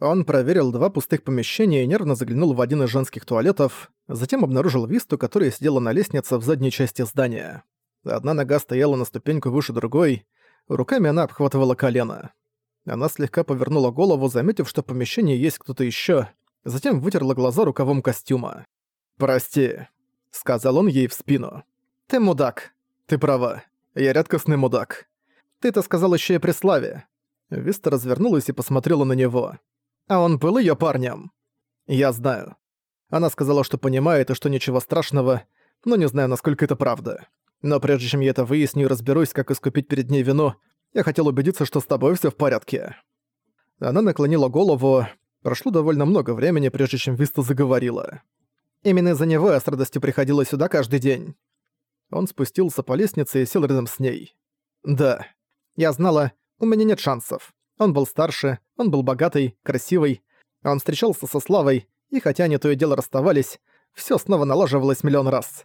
Он проверил два пустых помещения и нервно заглянул в один из женских туалетов, затем обнаружил Висту, которая сидела на лестнице в задней части здания. Одна нога стояла на ступеньку выше другой, руками она обхватывала колено. Она слегка повернула голову, заметив, что в помещении есть кто-то ещё, затем вытерла глаза рукавом костюма. «Прости», — сказал он ей в спину. «Ты мудак. Ты права. Я редкостный мудак. Ты это сказал ещё и при славе». Виста развернулась и посмотрела на него. А он был её парнем. Я знаю. Она сказала, что понимает и что ничего страшного, но не знаю, насколько это правда. Но прежде чем я это выясню и разберусь, как искупить перед ней вину, я хотел убедиться, что с тобой всё в порядке. Она наклонила голову. Прошло довольно много времени, прежде чем Виста заговорила. Именно из-за него я с радостью приходила сюда каждый день. Он спустился по лестнице и сел рядом с ней. Да, я знала, у меня нет шансов. Он был старше, он был богатый, красивый. Он встречался со Славой, и хотя они то и дело расставались, всё снова налаживалось миллион раз.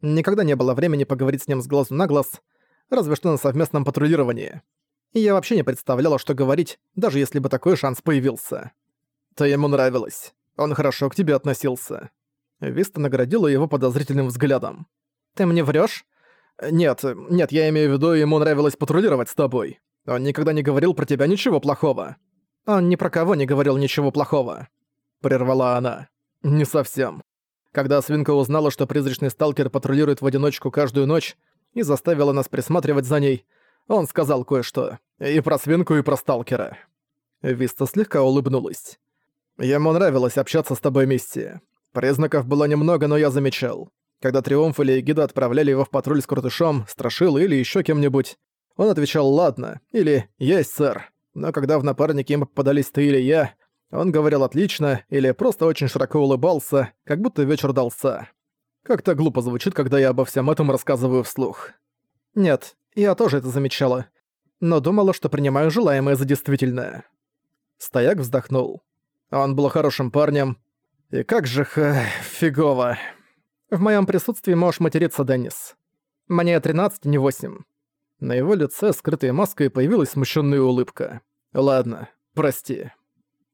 Никогда не было времени поговорить с ним с глазу на глаз, разве что на совместном патрулировании. И я вообще не представляла, что говорить, даже если бы такой шанс появился. То ему нравилось. Он хорошо к тебе относился. Виста наградила его подозрительным взглядом. «Ты мне врёшь?» «Нет, нет, я имею в виду, ему нравилось патрулировать с тобой. Он никогда не говорил про тебя ничего плохого. Он ни про кого не говорил ничего плохого. Прервала она. Не совсем. Когда свинка узнала, что призрачный сталкер патрулирует в одиночку каждую ночь и заставила нас присматривать за ней, он сказал кое-что. И про свинку, и про сталкера. Виста слегка улыбнулась. Ему нравилось общаться с тобой, Мисси. Признаков было немного, но я замечал. Когда Триумф или Эгида отправляли его в патруль с Крутышом, Страшил или еще кем-нибудь, он отвечал «ладно» или «есть, сэр». Но когда в напарнике им попадались ты или я, он говорил «отлично» или просто очень широко улыбался, как будто вечер дался. Как-то глупо звучит, когда я обо всем этом рассказываю вслух. Нет, я тоже это замечала, но думала, что принимаю желаемое за действительное. Стояк вздохнул. Он был хорошим парнем. И как же х... фигово. В моем присутствии можешь материться, Деннис. Мне 13, не 8. На его лице, скрытой маской, появилась смущенная улыбка. «Ладно, прости».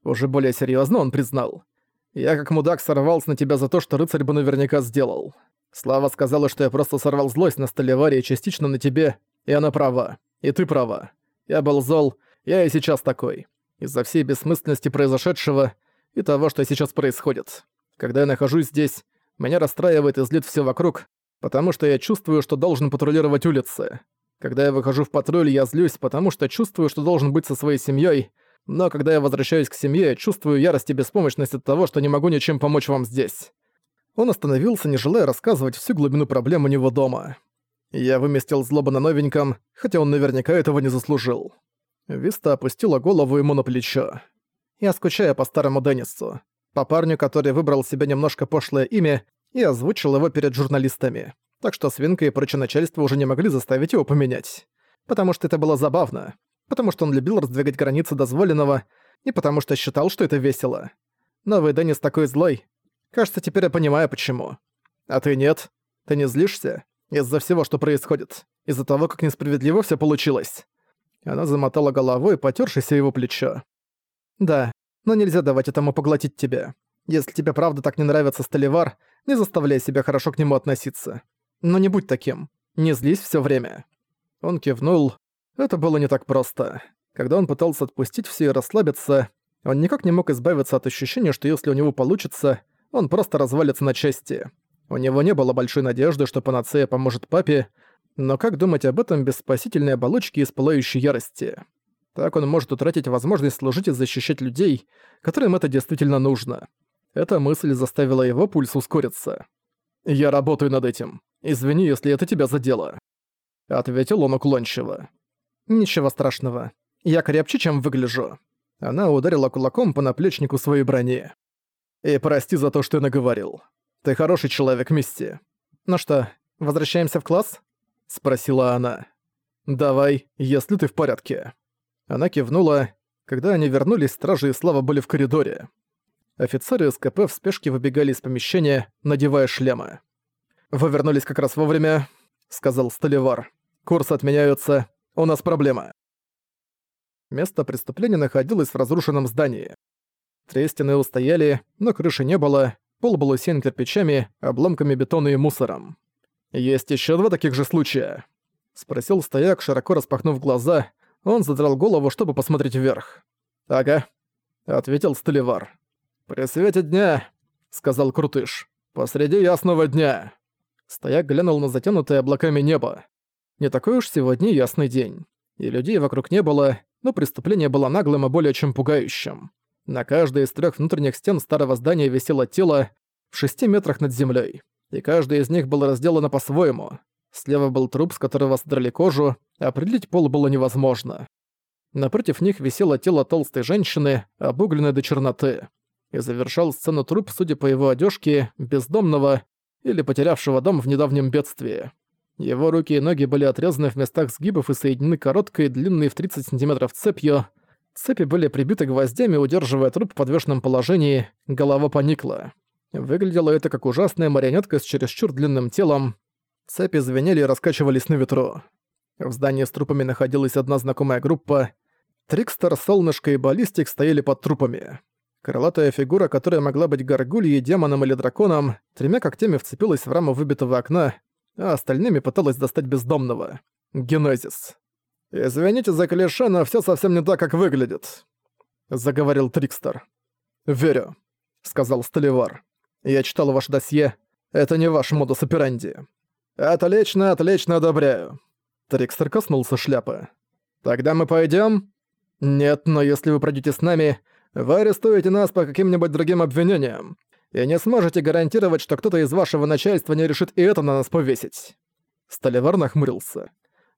Уже более серьезно он признал. «Я как мудак сорвался на тебя за то, что рыцарь бы наверняка сделал. Слава сказала, что я просто сорвал злость на Столеваре частично на тебе, и она права. И ты права. Я был зол, я и сейчас такой. Из-за всей бессмысленности произошедшего и того, что сейчас происходит. Когда я нахожусь здесь, меня расстраивает и злит все вокруг, потому что я чувствую, что должен патрулировать улицы. Когда я выхожу в патруль, я злюсь, потому что чувствую, что должен быть со своей семьей, но когда я возвращаюсь к семье, чувствую ярость и беспомощность от того, что не могу ничем помочь вам здесь». Он остановился, не желая рассказывать всю глубину проблем у него дома. Я выместил злобу на новеньком, хотя он наверняка этого не заслужил. Виста опустила голову ему на плечо. Я скучаю по старому Деннису. По парню, который выбрал себе немножко пошлое имя и озвучил его перед журналистами так что свинка и прочее начальство уже не могли заставить его поменять. Потому что это было забавно, потому что он любил раздвигать границы дозволенного, и потому что считал, что это весело. Новый Деннис такой злой. Кажется, теперь я понимаю, почему. А ты нет? Ты не злишься? Из-за всего, что происходит. Из-за того, как несправедливо все получилось. Она замотала головой, потёршись его плечо. Да, но нельзя давать этому поглотить тебя. Если тебе правда так не нравится Столивар, не заставляй себя хорошо к нему относиться. Но не будь таким. Не злись все время». Он кивнул. Это было не так просто. Когда он пытался отпустить все и расслабиться, он никак не мог избавиться от ощущения, что если у него получится, он просто развалится на части. У него не было большой надежды, что панацея поможет папе, но как думать об этом без спасительной оболочки из пылающей ярости? Так он может утратить возможность служить и защищать людей, которым это действительно нужно. Эта мысль заставила его пульс ускориться. «Я работаю над этим. Извини, если это тебя задело», — ответил он уклончиво. «Ничего страшного. Я крепче, чем выгляжу». Она ударила кулаком по наплечнику своей брони. «И прости за то, что я наговорил. Ты хороший человек, Мисти». «Ну что, возвращаемся в класс?» — спросила она. «Давай, если ты в порядке». Она кивнула. Когда они вернулись, стражи и Слава были в коридоре. Офицеры СКП в спешке выбегали из помещения, надевая шлемы. «Вы вернулись как раз вовремя», — сказал Столивар. «Курсы отменяются. У нас проблема». Место преступления находилось в разрушенном здании. Три стены устояли, но крыши не было, пол был усеян кирпичами, обломками бетона и мусором. «Есть еще два таких же случая?» — спросил стояк, широко распахнув глаза. Он задрал голову, чтобы посмотреть вверх. «Ага», — ответил Столевар. «При свете дня», — сказал Крутыш. «Посреди ясного дня». Стояк глянул на затянутое облаками небо. Не такой уж сегодня ясный день. И людей вокруг не было, но преступление было наглым и более чем пугающим. На каждой из трех внутренних стен старого здания висело тело в шести метрах над землей, и каждая из них была разделана по-своему. Слева был труп, с которого содрали кожу, а определить пол было невозможно. Напротив них висело тело толстой женщины, обугленной до черноты. И завершал сцену труп, судя по его одежке, бездомного или потерявшего дом в недавнем бедствии. Его руки и ноги были отрезаны в местах сгибов и соединены короткой, длинной в 30 сантиметров цепью. Цепи были прибиты гвоздями, удерживая труп в подвешенном положении, голова поникла. Выглядело это как ужасная марионетка с чересчур длинным телом. Цепи звенели и раскачивались на ветру. В здании с трупами находилась одна знакомая группа. Трикстер, Солнышко и Баллистик стояли под трупами. Крылатая фигура, которая могла быть горгульей, демоном или драконом, тремя когтями вцепилась в раму выбитого окна, а остальными пыталась достать бездомного. Генезис. «Извините за клише, но всё совсем не так, как выглядит», — заговорил Трикстер. «Верю», — сказал Столивар. «Я читал ваше досье. Это не ваш модус операнди». «Отлично, отлично одобряю». Трикстер коснулся шляпы. «Тогда мы пойдём?» «Нет, но если вы пройдёте с нами, вы арестуете нас по каким-нибудь другим обвинениям и не сможете гарантировать, что кто-то из вашего начальства не решит и это на нас повесить». Столивар нахмурился.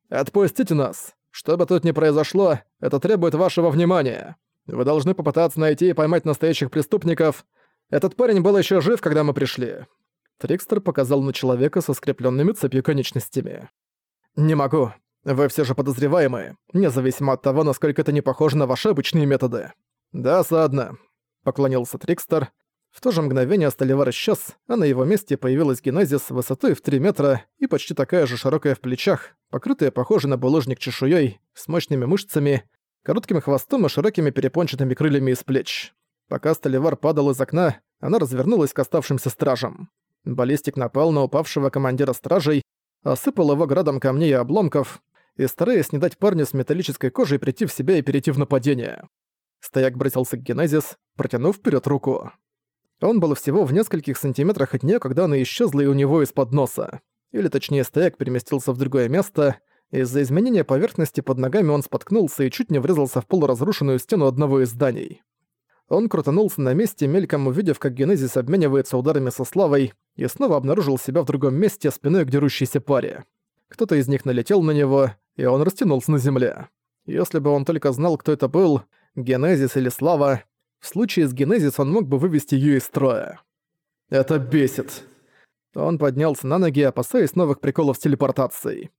«Отпустите нас. Что бы тут ни произошло, это требует вашего внимания. Вы должны попытаться найти и поймать настоящих преступников. Этот парень был еще жив, когда мы пришли». Трикстер показал на человека со скрепленными цепью конечностями. «Не могу. Вы все же подозреваемые, независимо от того, насколько это не похоже на ваши обычные методы». «Да, садно», — поклонился Трикстер, в то же мгновение Столивар исчез, а на его месте появилась генезис высотой в 3 метра и почти такая же широкая в плечах, покрытая похожей на булыжник чешуей, с мощными мышцами, коротким хвостом и широкими перепончатыми крыльями из плеч. Пока Столивар падал из окна, она развернулась к оставшимся стражам. Баллистик напал на упавшего командира стражей, осыпал его градом камней и обломков, и стараясь не дать парню с металлической кожей прийти в себя и перейти в нападение. Стояк бросился к Генезис, протянув вперед руку. Он был всего в нескольких сантиметрах от нее, когда она исчезла и у него из-под носа. Или точнее, стояк переместился в другое место. Из-за изменения поверхности под ногами он споткнулся и чуть не врезался в полуразрушенную стену одного из зданий. Он крутанулся на месте, мельком увидев, как Генезис обменивается ударами со Славой, и снова обнаружил себя в другом месте, спиной к дерущейся паре. Кто-то из них налетел на него, и он растянулся на земле. Если бы он только знал, кто это был, Генезис или Слава, в случае с Генезис он мог бы вывести её из строя. «Это бесит». Он поднялся на ноги, опасаясь новых приколов с телепортацией.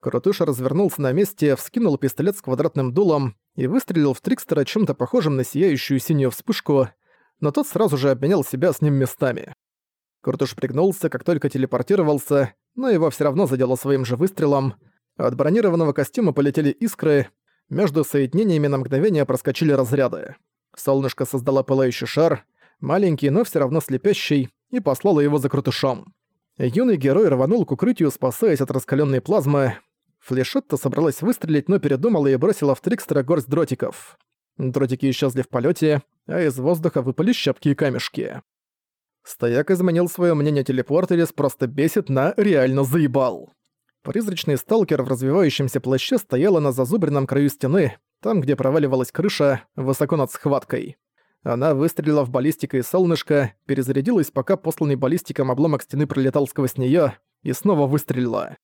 Крутыша развернулся на месте, вскинул пистолет с квадратным дулом и выстрелил в Трикстера чем-то похожим на сияющую синюю вспышку, но тот сразу же обменял себя с ним местами. Крутыш пригнулся, как только телепортировался, но его всё равно задело своим же выстрелом. От бронированного костюма полетели искры, между соединениями на мгновение проскочили разряды. Солнышко создало пылающий шар, маленький, но все равно слепящий, и послало его за крутышом. Юный герой рванул к укрытию, спасаясь от раскаленной плазмы. Флешетта собралась выстрелить, но передумала и бросила в Трикстера горсть дротиков. Дротики исчезли в полете, а из воздуха выпали щепки и камешки. Стояк изменил свое мнение о телепортере просто бесит на «реально заебал». Призрачный сталкер в развивающемся плаще стояла на зазубренном краю стены, там, где проваливалась крыша, высоко над схваткой. Она выстрелила в баллистика и солнышко, перезарядилась, пока посланный баллистиком обломок стены пролетал сквозь неё, и снова выстрелила.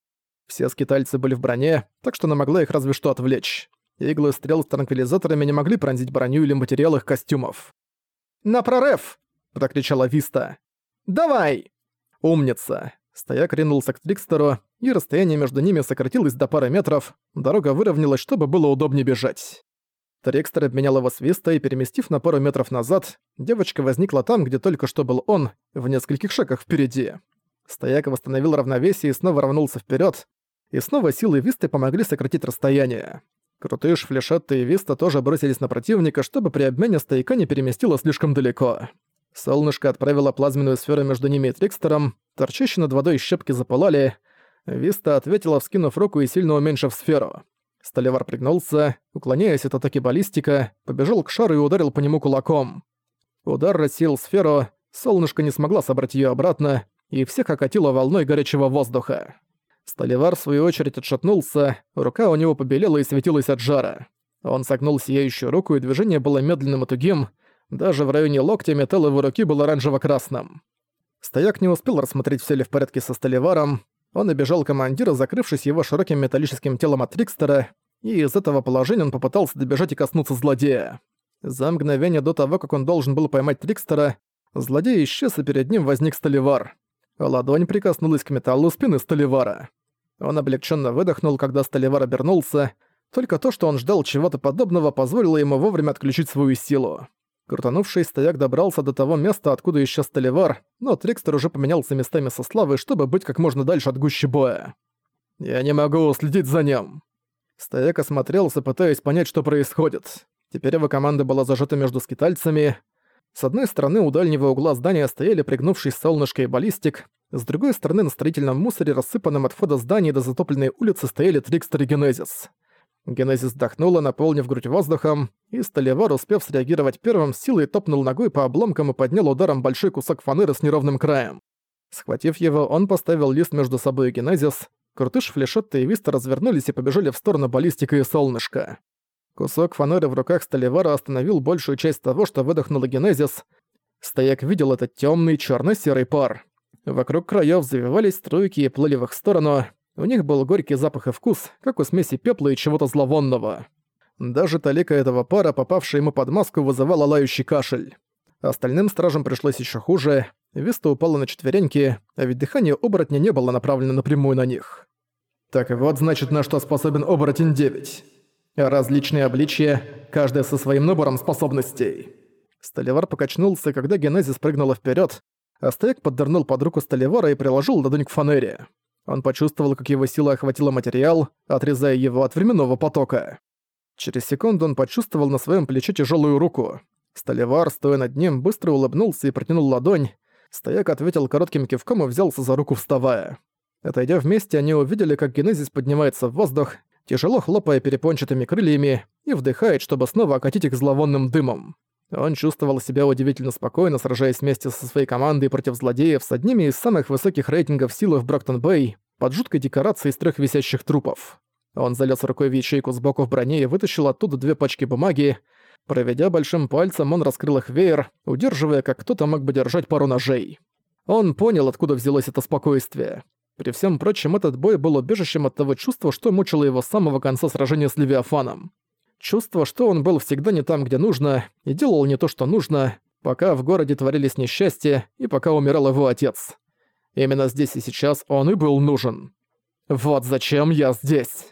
Все скитальцы были в броне, так что она могла их разве что отвлечь. Иглы стрел с транквилизаторами не могли пронзить броню или материал их костюмов. «На прорыв!» — прокричала Виста. «Давай!» «Умница!» Стояк ринулся к Трикстеру, и расстояние между ними сократилось до пары метров, дорога выровнялась, чтобы было удобнее бежать. Трикстер обменял его свиста и, переместив на пару метров назад, девочка возникла там, где только что был он, в нескольких шагах впереди. Стояк восстановил равновесие и снова рванулся вперед, и снова силы Висты помогли сократить расстояние. Крутыш, Флешетта и Виста тоже бросились на противника, чтобы при обмене стояка не переместило слишком далеко. Солнышко отправило плазменную сферу между ними и Трикстером, торчащие над водой щепки запылали. Виста ответила, вскинув руку и сильно уменьшив сферу. Столевар пригнулся, уклоняясь от атаки баллистика, побежал к шару и ударил по нему кулаком. Удар рассеял сферу, солнышко не смогла собрать её обратно, и всех окатило волной горячего воздуха. Столевар, в свою очередь, отшатнулся, рука у него побелела и светилась от жара. Он согнул сияющую руку, и движение было медленным и тугим, даже в районе локтя металл его руки был оранжево-красным. Стояк не успел рассмотреть, все ли в порядке со Столеваром. Он обежал командира, закрывшись его широким металлическим телом от Трикстера, и из этого положения он попытался добежать и коснуться злодея. За мгновение до того, как он должен был поймать Трикстера, злодей исчез, и перед ним возник Столевар. Ладонь прикоснулась к металлу спины Столевара. Он облегченно выдохнул, когда Столевар обернулся. Только то, что он ждал чего-то подобного, позволило ему вовремя отключить свою силу. Крутанувший стояк добрался до того места, откуда исчез Столивар, но Трикстер уже поменялся местами со Славой, чтобы быть как можно дальше от гущи боя. «Я не могу следить за ним!» Стояк осмотрелся, пытаясь понять, что происходит. Теперь его команда была зажата между скитальцами. С одной стороны у дальнего угла здания стояли пригнувшись солнышко и баллистик, с другой стороны на строительном мусоре, рассыпанном от входа здания до затопленной улицы, стояли Трикстер и Генезис. Генезис вдохнула, наполнив грудь воздухом, и Столевар, успев среагировать первым, силой топнул ногой по обломкам и поднял ударом большой кусок фанеры с неровным краем. Схватив его, он поставил лист между собой и Генезис. Крутыш, Флешетта и Виста развернулись и побежали в сторону баллистика и солнышка. Кусок фанеры в руках Столевара остановил большую часть того, что выдохнула Генезис. Стояк видел этот темный черно серый пар. Вокруг краев завивались струйки и плыли в их сторону, у них был горький запах и вкус, как у смеси пепла и чего-то зловонного. Даже талика этого пара, попавшая ему под маску, вызывала лающий кашель. Остальным стражам пришлось еще хуже. Виста упала на четвереньки, а ведь дыхание оборотня не было направлено напрямую на них. Так вот, значит, на что способен оборотень 9. Различные обличия, каждая со своим набором способностей. Столевар покачнулся, когда Генезис прыгнула вперед, а стояк поддернул под руку Столевара и приложил ладонь к фанере. Он почувствовал, как его сила охватила материал, отрезая его от временного потока. Через секунду он почувствовал на своем плече тяжелую руку. Столевар, стоя над ним, быстро улыбнулся и протянул ладонь. Стояк ответил коротким кивком и взялся за руку, вставая. Отойдя вместе, они увидели, как Генезис поднимается в воздух, тяжело хлопая перепончатыми крыльями, и вдыхает, чтобы снова окатить их зловонным дымом. Он чувствовал себя удивительно спокойно, сражаясь вместе со своей командой против злодеев с одними из самых высоких рейтингов силы в Броктон-Бэй, под жуткой декорацией из трех висящих трупов. Он залез рукой в ячейку сбоку в броне и вытащил оттуда две пачки бумаги. Проведя большим пальцем, он раскрыл их веер, удерживая, как кто-то мог бы держать пару ножей. Он понял, откуда взялось это спокойствие. При всем прочем, этот бой был убежищем от того чувства, что мучило его с самого конца сражения с Левиафаном. Чувство, что он был всегда не там, где нужно, и делал не то, что нужно, пока в городе творились несчастья и пока умирал его отец. Именно здесь и сейчас он и был нужен. Вот зачем я здесь.